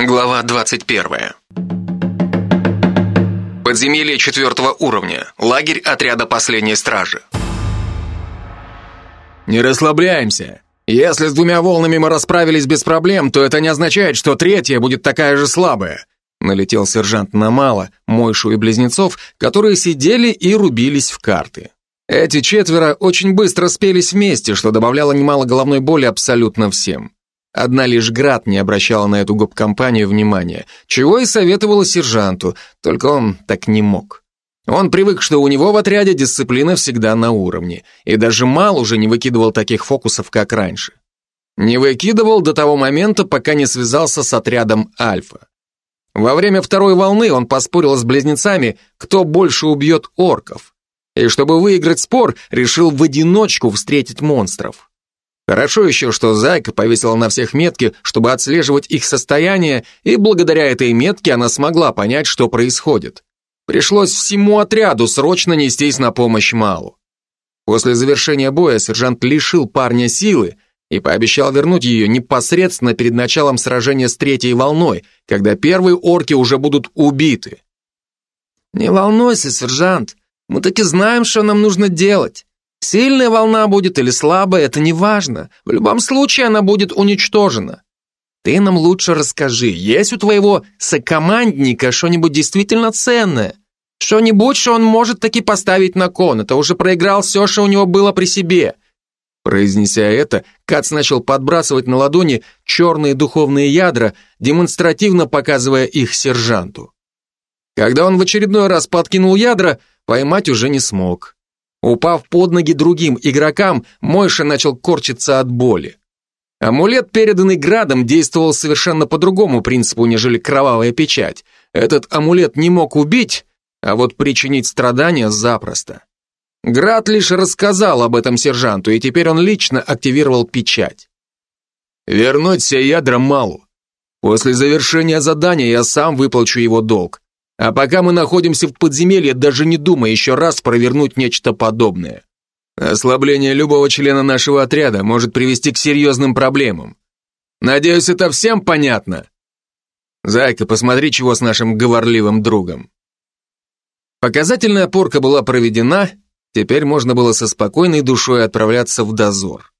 Глава 21. Подземелье четвертого уровня. Лагерь отряда последней стражи. Не расслабляемся. Если с двумя волнами мы расправились без проблем, то это не означает, что третья будет такая же слабая. Налетел сержант на Мало, Мойшу и Близнецов, которые сидели и рубились в карты. Эти четверо очень быстро спелись вместе, что добавляло немало головной боли абсолютно всем. Одна лишь Град не обращала на эту гоп-компанию внимания, чего и советовала сержанту, только он так не мог. Он привык, что у него в отряде дисциплина всегда на уровне, и даже Мал уже не выкидывал таких фокусов, как раньше. Не выкидывал до того момента, пока не связался с отрядом Альфа. Во время второй волны он поспорил с близнецами, кто больше убьет орков. И чтобы выиграть спор, решил в одиночку встретить монстров. Хорошо еще, что Зайка повесила на всех метки, чтобы отслеживать их состояние, и благодаря этой метке она смогла понять, что происходит. Пришлось всему отряду срочно нестись на помощь Малу. После завершения боя сержант лишил парня силы и пообещал вернуть ее непосредственно перед началом сражения с третьей волной, когда первые орки уже будут убиты. «Не волнуйся, сержант, мы таки знаем, что нам нужно делать. Сильная волна будет или слабая, это не важно. В любом случае она будет уничтожена. Ты нам лучше расскажи, есть у твоего сокомандника что-нибудь действительно ценное? Что-нибудь, что он может таки поставить на кон, это уже проиграл все, что у него было при себе. Произнеся это, Кац начал подбрасывать на ладони черные духовные ядра, демонстративно показывая их сержанту. Когда он в очередной раз подкинул ядра, поймать уже не смог. Упав под ноги другим игрокам, Мойша начал корчиться от боли. Амулет, переданный Градом, действовал совершенно по другому принципу, нежели кровавая печать. Этот амулет не мог убить, а вот причинить страдания запросто. Град лишь рассказал об этом сержанту, и теперь он лично активировал печать. «Вернуть все ядра Малу. После завершения задания я сам выплачу его долг. А пока мы находимся в подземелье, даже не думай еще раз провернуть нечто подобное. Ослабление любого члена нашего отряда может привести к серьезным проблемам. Надеюсь, это всем понятно? Зайка, посмотри, чего с нашим говорливым другом. Показательная порка была проведена, теперь можно было со спокойной душой отправляться в дозор.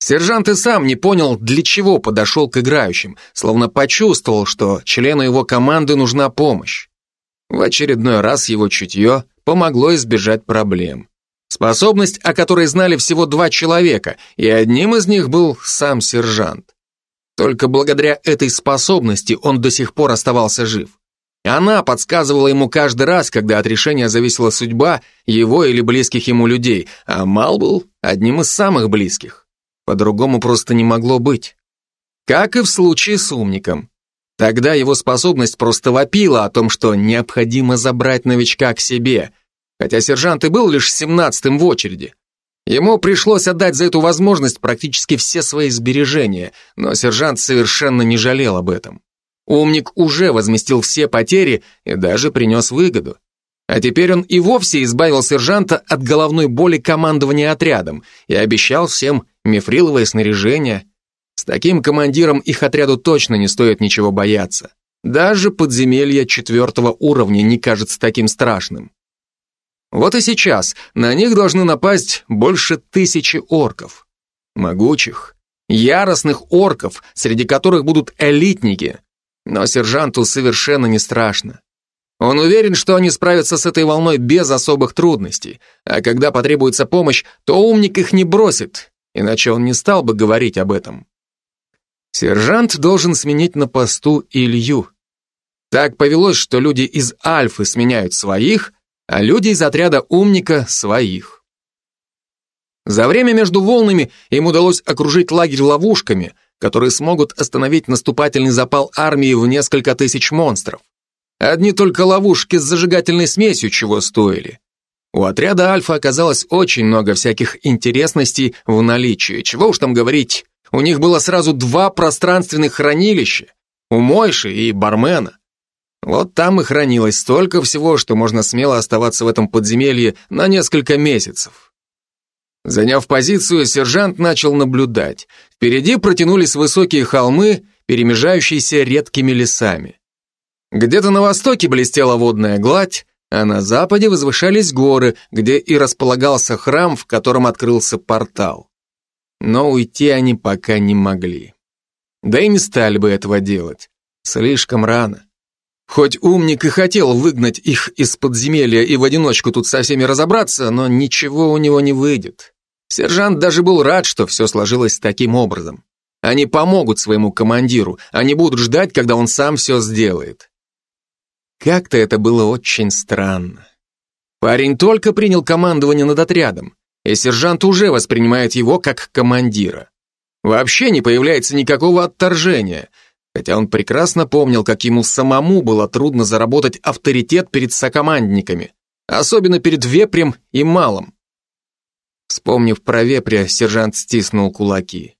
Сержант и сам не понял, для чего подошел к играющим, словно почувствовал, что члену его команды нужна помощь. В очередной раз его чутье помогло избежать проблем. Способность, о которой знали всего два человека, и одним из них был сам сержант. Только благодаря этой способности он до сих пор оставался жив. Она подсказывала ему каждый раз, когда от решения зависела судьба его или близких ему людей, а Мал был одним из самых близких. По-другому просто не могло быть. Как и в случае с умником. Тогда его способность просто вопила о том, что необходимо забрать новичка к себе, хотя сержант и был лишь семнадцатым в очереди. Ему пришлось отдать за эту возможность практически все свои сбережения, но сержант совершенно не жалел об этом. Умник уже возместил все потери и даже принес выгоду. А теперь он и вовсе избавил сержанта от головной боли командования отрядом и обещал всем мифриловое снаряжение – с таким командиром их отряду точно не стоит ничего бояться. Даже подземелье четвертого уровня не кажется таким страшным. Вот и сейчас на них должны напасть больше тысячи орков. Могучих, яростных орков, среди которых будут элитники. Но сержанту совершенно не страшно. Он уверен, что они справятся с этой волной без особых трудностей, а когда потребуется помощь, то умник их не бросит, иначе он не стал бы говорить об этом. Сержант должен сменить на посту Илью. Так повелось, что люди из Альфы сменяют своих, а люди из отряда Умника – своих. За время между волнами им удалось окружить лагерь ловушками, которые смогут остановить наступательный запал армии в несколько тысяч монстров. Одни только ловушки с зажигательной смесью чего стоили. У отряда Альфа оказалось очень много всяких интересностей в наличии, чего уж там говорить у них было сразу два пространственных хранилища, у Мойши и Бармена. Вот там и хранилось столько всего, что можно смело оставаться в этом подземелье на несколько месяцев. Заняв позицию, сержант начал наблюдать. Впереди протянулись высокие холмы, перемежающейся редкими лесами. Где-то на востоке блестела водная гладь, а на западе возвышались горы, где и располагался храм, в котором открылся портал. Но уйти они пока не могли. Да и не стали бы этого делать. Слишком рано. Хоть умник и хотел выгнать их из подземелья и в одиночку тут со всеми разобраться, но ничего у него не выйдет. Сержант даже был рад, что все сложилось таким образом. Они помогут своему командиру, они будут ждать, когда он сам все сделает. Как-то это было очень странно. Парень только принял командование над отрядом, и сержант уже воспринимает его как командира. Вообще не появляется никакого отторжения, хотя он прекрасно помнил, как ему самому было трудно заработать авторитет перед сокомандниками, особенно перед Вепрем и Малым. Вспомнив про Вепря, сержант стиснул кулаки.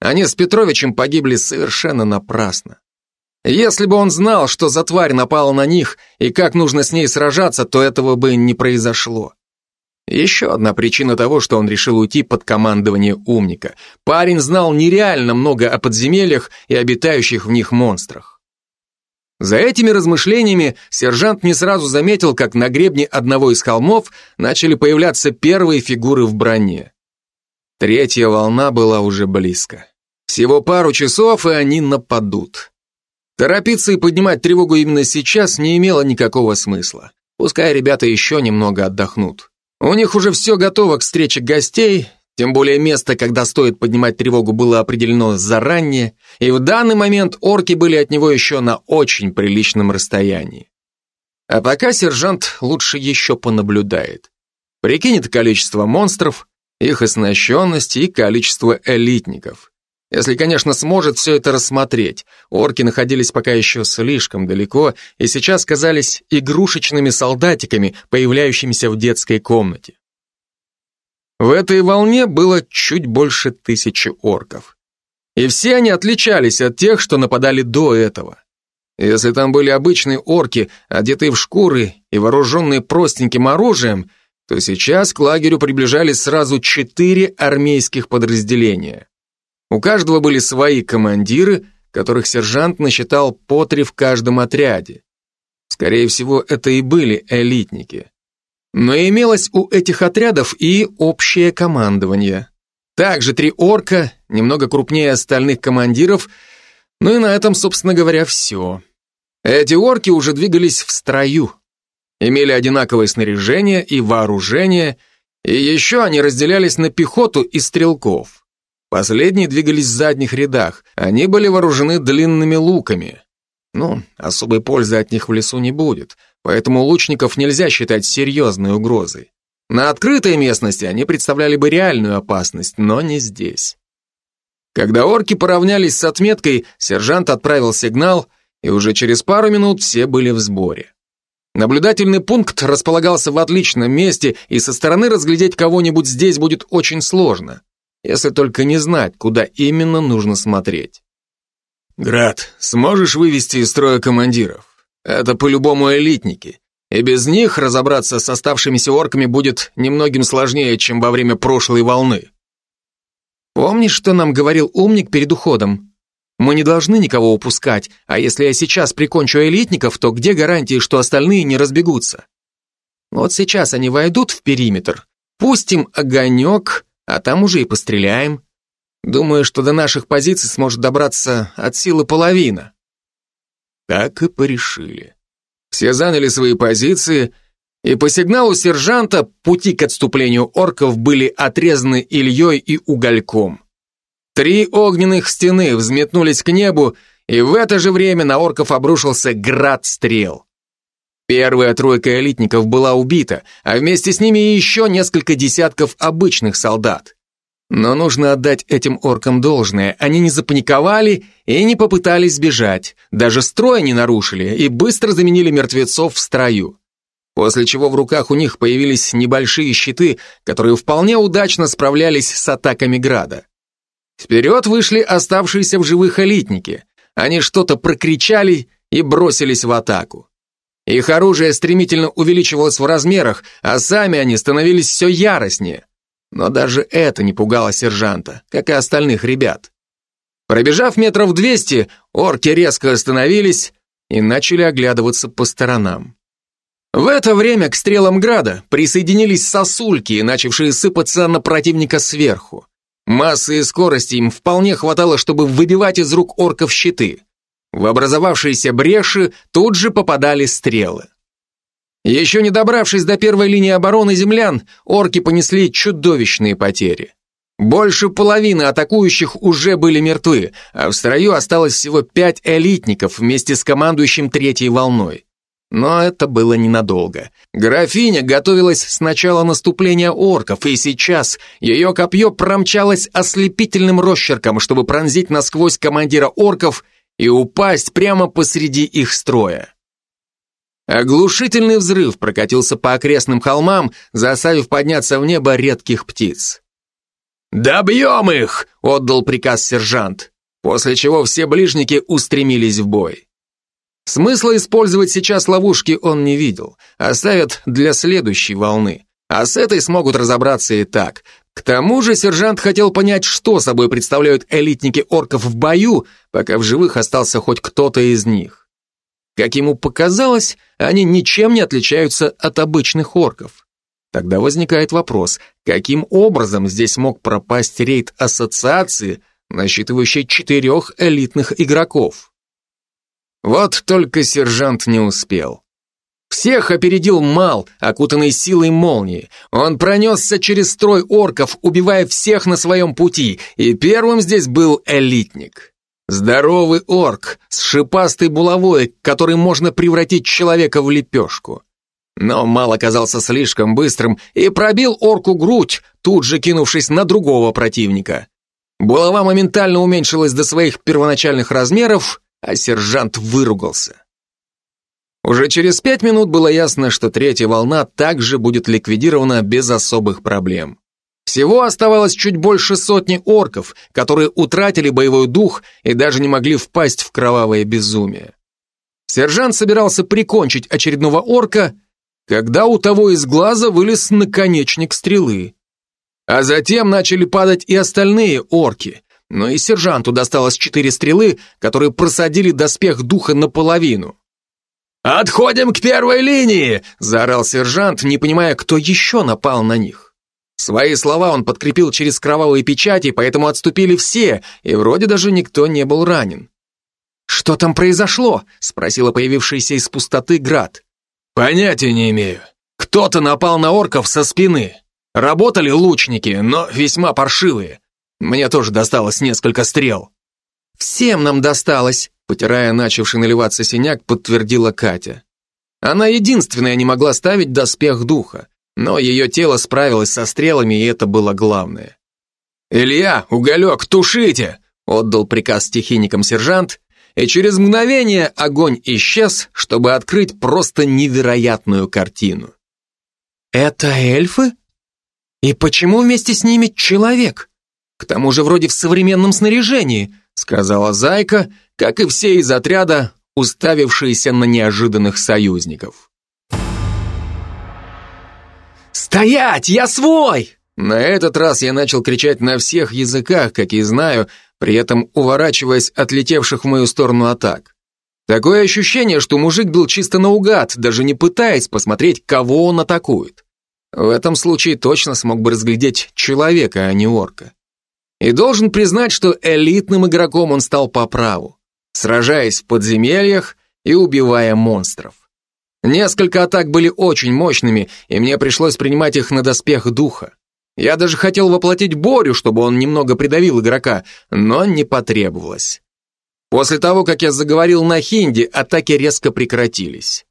Они с Петровичем погибли совершенно напрасно. Если бы он знал, что за тварь напала на них и как нужно с ней сражаться, то этого бы не произошло. Еще одна причина того, что он решил уйти под командование умника. Парень знал нереально много о подземельях и обитающих в них монстрах. За этими размышлениями сержант не сразу заметил, как на гребне одного из холмов начали появляться первые фигуры в броне. Третья волна была уже близко. Всего пару часов, и они нападут. Торопиться и поднимать тревогу именно сейчас не имело никакого смысла. Пускай ребята еще немного отдохнут. У них уже все готово к встрече гостей, тем более место, когда стоит поднимать тревогу, было определено заранее, и в данный момент орки были от него еще на очень приличном расстоянии. А пока сержант лучше еще понаблюдает. Прикинет количество монстров, их оснащенность и количество элитников. Если, конечно, сможет все это рассмотреть. Орки находились пока еще слишком далеко и сейчас казались игрушечными солдатиками, появляющимися в детской комнате. В этой волне было чуть больше тысячи орков. И все они отличались от тех, что нападали до этого. Если там были обычные орки, одетые в шкуры и вооруженные простеньким оружием, то сейчас к лагерю приближались сразу четыре армейских подразделения. У каждого были свои командиры, которых сержант насчитал по три в каждом отряде. Скорее всего, это и были элитники. Но имелось у этих отрядов и общее командование. Также три орка, немного крупнее остальных командиров, ну и на этом, собственно говоря, все. Эти орки уже двигались в строю, имели одинаковое снаряжение и вооружение, и еще они разделялись на пехоту и стрелков. Последние двигались в задних рядах, они были вооружены длинными луками. Ну, особой пользы от них в лесу не будет, поэтому лучников нельзя считать серьезной угрозой. На открытой местности они представляли бы реальную опасность, но не здесь. Когда орки поравнялись с отметкой, сержант отправил сигнал, и уже через пару минут все были в сборе. Наблюдательный пункт располагался в отличном месте, и со стороны разглядеть кого-нибудь здесь будет очень сложно если только не знать, куда именно нужно смотреть. «Град, сможешь вывести из строя командиров? Это по-любому элитники, и без них разобраться с оставшимися орками будет немногим сложнее, чем во время прошлой волны». «Помнишь, что нам говорил умник перед уходом? Мы не должны никого упускать, а если я сейчас прикончу элитников, то где гарантии, что остальные не разбегутся? Вот сейчас они войдут в периметр, пустим огонек, а там уже и постреляем. Думаю, что до наших позиций сможет добраться от силы половина. Так и порешили. Все заняли свои позиции, и по сигналу сержанта пути к отступлению орков были отрезаны Ильей и Угольком. Три огненных стены взметнулись к небу, и в это же время на орков обрушился град стрел. Первая тройка элитников была убита, а вместе с ними еще несколько десятков обычных солдат. Но нужно отдать этим оркам должное, они не запаниковали и не попытались сбежать, даже строй не нарушили и быстро заменили мертвецов в строю. После чего в руках у них появились небольшие щиты, которые вполне удачно справлялись с атаками града. Вперед вышли оставшиеся в живых элитники. Они что-то прокричали и бросились в атаку. Их оружие стремительно увеличивалось в размерах, а сами они становились все яростнее. Но даже это не пугало сержанта, как и остальных ребят. Пробежав метров двести, орки резко остановились и начали оглядываться по сторонам. В это время к стрелам града присоединились сосульки, начавшие сыпаться на противника сверху. Массы и скорости им вполне хватало, чтобы выбивать из рук орков щиты. В образовавшиеся бреши тут же попадали стрелы. Еще не добравшись до первой линии обороны землян, орки понесли чудовищные потери. Больше половины атакующих уже были мертвы, а в строю осталось всего пять элитников вместе с командующим третьей волной. Но это было ненадолго. Графиня готовилась с начала наступления орков, и сейчас ее копье промчалось ослепительным росчерком, чтобы пронзить насквозь командира орков и упасть прямо посреди их строя. Оглушительный взрыв прокатился по окрестным холмам, заставив подняться в небо редких птиц. «Добьем их!» — отдал приказ сержант, после чего все ближники устремились в бой. Смысла использовать сейчас ловушки он не видел, оставят для следующей волны, а с этой смогут разобраться и так. К тому же сержант хотел понять, что собой представляют элитники орков в бою, пока в живых остался хоть кто-то из них. Как ему показалось, они ничем не отличаются от обычных орков. Тогда возникает вопрос, каким образом здесь мог пропасть рейд ассоциации, насчитывающей четырех элитных игроков? Вот только сержант не успел. Всех опередил Мал, окутанный силой молнии. Он пронесся через строй орков, убивая всех на своем пути, и первым здесь был элитник. Здоровый орк с шипастой булавой, который можно превратить человека в лепешку. Но Мал оказался слишком быстрым и пробил орку грудь, тут же кинувшись на другого противника. Булава моментально уменьшилась до своих первоначальных размеров, а сержант выругался. Уже через пять минут было ясно, что третья волна также будет ликвидирована без особых проблем. Всего оставалось чуть больше сотни орков, которые утратили боевой дух и даже не могли впасть в кровавое безумие. Сержант собирался прикончить очередного орка, когда у того из глаза вылез наконечник стрелы. А затем начали падать и остальные орки, но и сержанту досталось четыре стрелы, которые просадили доспех духа наполовину. «Отходим к первой линии!» – заорал сержант, не понимая, кто еще напал на них. Свои слова он подкрепил через кровавые печати, поэтому отступили все, и вроде даже никто не был ранен. «Что там произошло?» – спросила появившаяся из пустоты Град. Понятия не имею. Кто-то напал на орков со спины. Работали лучники, но весьма паршивые. Мне тоже досталось несколько стрел. Всем нам досталось, потирая начавший наливаться синяк, подтвердила Катя. Она единственная не могла ставить доспех духа, но ее тело справилось со стрелами, и это было главное. «Илья, уголек, тушите!» отдал приказ стихийникам сержант, и через мгновение огонь исчез, чтобы открыть просто невероятную картину. «Это эльфы? И почему вместе с ними человек? К тому же вроде в современном снаряжении», сказала Зайка, как и все из отряда, уставившиеся на неожиданных союзников. «Стоять! Я свой!» На этот раз я начал кричать на всех языках, как и знаю, при этом уворачиваясь от летевших в мою сторону атак. Такое ощущение, что мужик был чисто наугад, даже не пытаясь посмотреть, кого он атакует. В этом случае точно смог бы разглядеть человека, а не орка. И должен признать, что элитным игроком он стал по праву, сражаясь в подземельях и убивая монстров. Несколько атак были очень мощными, и мне пришлось принимать их на доспех духа. Я даже хотел воплотить Борю, чтобы он немного придавил игрока, но не потребовалось. После того, как я заговорил на хинди, атаки резко прекратились.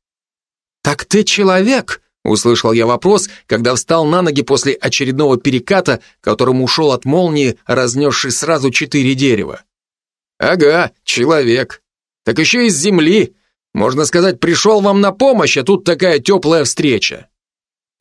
«Так ты человек?» — услышал я вопрос, когда встал на ноги после очередного переката, которым ушел от молнии, разнесший сразу четыре дерева. «Ага, человек. Так еще из земли. Можно сказать, пришел вам на помощь, а тут такая теплая встреча».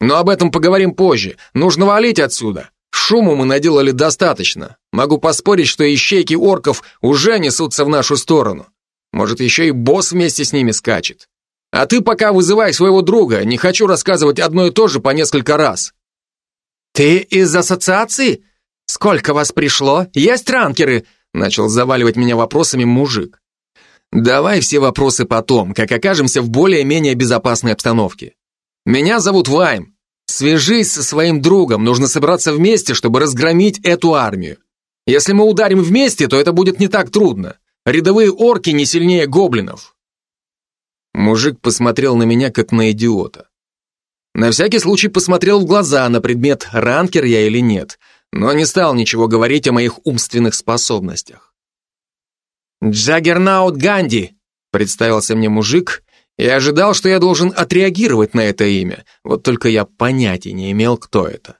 Но об этом поговорим позже. Нужно валить отсюда. Шуму мы наделали достаточно. Могу поспорить, что ищейки орков уже несутся в нашу сторону. Может, еще и босс вместе с ними скачет. А ты пока вызывай своего друга, не хочу рассказывать одно и то же по несколько раз. Ты из ассоциации? Сколько вас пришло? Есть ранкеры? Начал заваливать меня вопросами мужик. Давай все вопросы потом, как окажемся в более-менее безопасной обстановке. Меня зовут Вайм. Свяжись со своим другом, нужно собраться вместе, чтобы разгромить эту армию. Если мы ударим вместе, то это будет не так трудно. Рядовые орки не сильнее гоблинов. Мужик посмотрел на меня, как на идиота. На всякий случай посмотрел в глаза на предмет, ранкер я или нет, но не стал ничего говорить о моих умственных способностях. «Джаггернаут Ганди», — представился мне мужик, и ожидал, что я должен отреагировать на это имя, вот только я понятия не имел, кто это.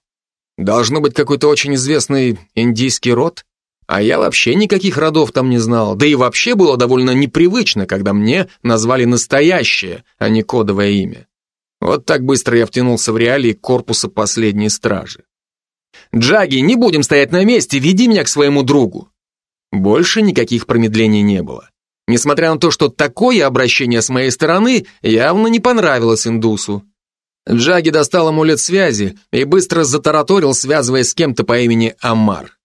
Должно быть какой-то очень известный индийский род, а я вообще никаких родов там не знал, да и вообще было довольно непривычно, когда мне назвали настоящее, а не кодовое имя. Вот так быстро я втянулся в реалии корпуса последней стражи. «Джаги, не будем стоять на месте, веди меня к своему другу!» Больше никаких промедлений не было. Несмотря на то, что такое обращение с моей стороны явно не понравилось индусу. Джаги достал амулет связи и быстро затараторил, связываясь с кем-то по имени Амар.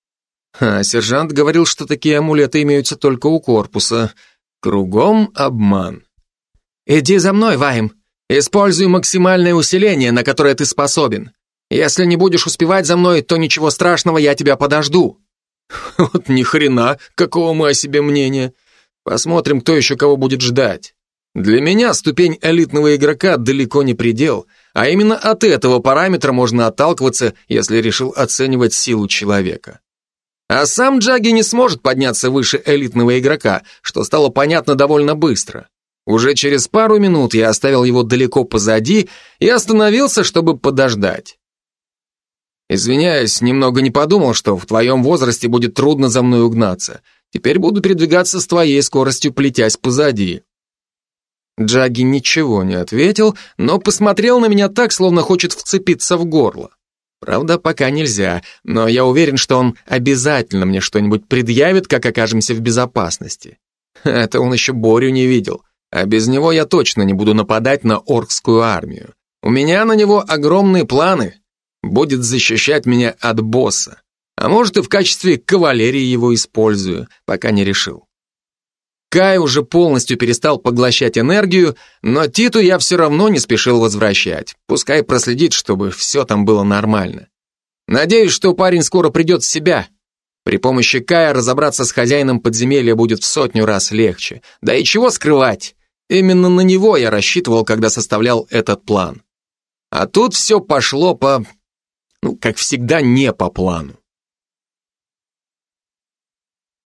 А сержант говорил, что такие амулеты имеются только у корпуса. Кругом обман. «Иди за мной, Вайм. Используй максимальное усиление, на которое ты способен. Если не будешь успевать за мной, то ничего страшного, я тебя подожду». Вот ни хрена, какого мы о себе мнения. Посмотрим, кто еще кого будет ждать. Для меня ступень элитного игрока далеко не предел, а именно от этого параметра можно отталкиваться, если решил оценивать силу человека. А сам Джаги не сможет подняться выше элитного игрока, что стало понятно довольно быстро. Уже через пару минут я оставил его далеко позади и остановился, чтобы подождать. Извиняюсь, немного не подумал, что в твоем возрасте будет трудно за мной угнаться. Теперь буду передвигаться с твоей скоростью, плетясь позади». Джаги ничего не ответил, но посмотрел на меня так, словно хочет вцепиться в горло. Правда, пока нельзя, но я уверен, что он обязательно мне что-нибудь предъявит, как окажемся в безопасности. Это он еще Борю не видел, а без него я точно не буду нападать на оркскую армию. У меня на него огромные планы. Будет защищать меня от босса. А может и в качестве кавалерии его использую, пока не решил. Кай уже полностью перестал поглощать энергию, но Титу я все равно не спешил возвращать. Пускай проследит, чтобы все там было нормально. Надеюсь, что парень скоро придет в себя. При помощи Кая разобраться с хозяином подземелья будет в сотню раз легче. Да и чего скрывать? Именно на него я рассчитывал, когда составлял этот план. А тут все пошло по... Ну, как всегда, не по плану.